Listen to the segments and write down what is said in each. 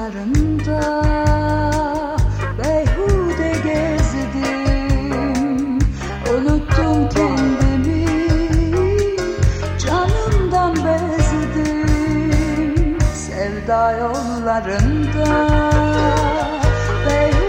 yollarında beyhude gezdim. Unuttum kendimi canımdan bezdim. Sevda yollarında beyhude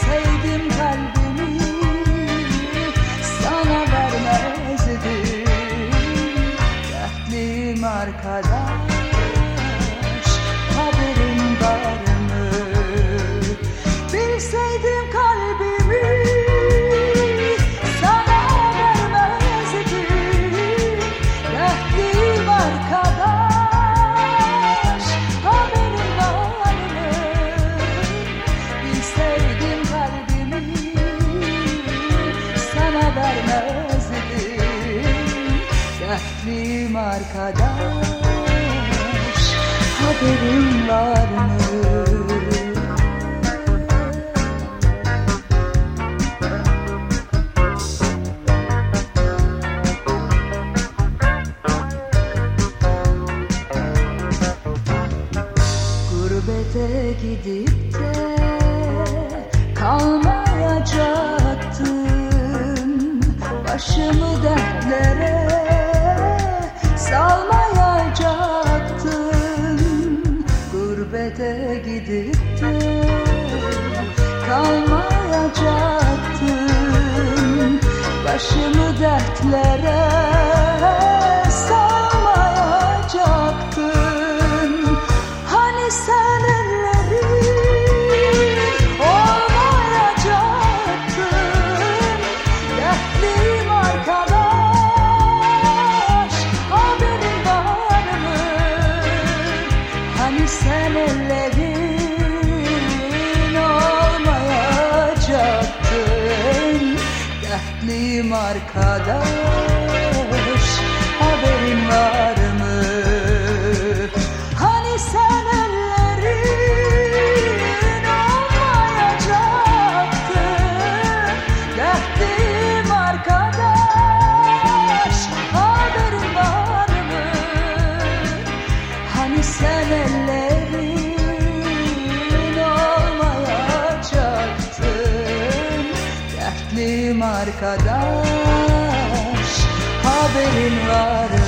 Sevdim kalbimi sana vermezdim. Dertliyim arkadaş haberin var mı? Bilseydim kalbimi sana vermezdim. Dertliyim arkadaş. Dertliyim arkadaş Haberin var mı? Gurbete gidip de Oh. Dertliyim arkadaş arkadaş. Haberin var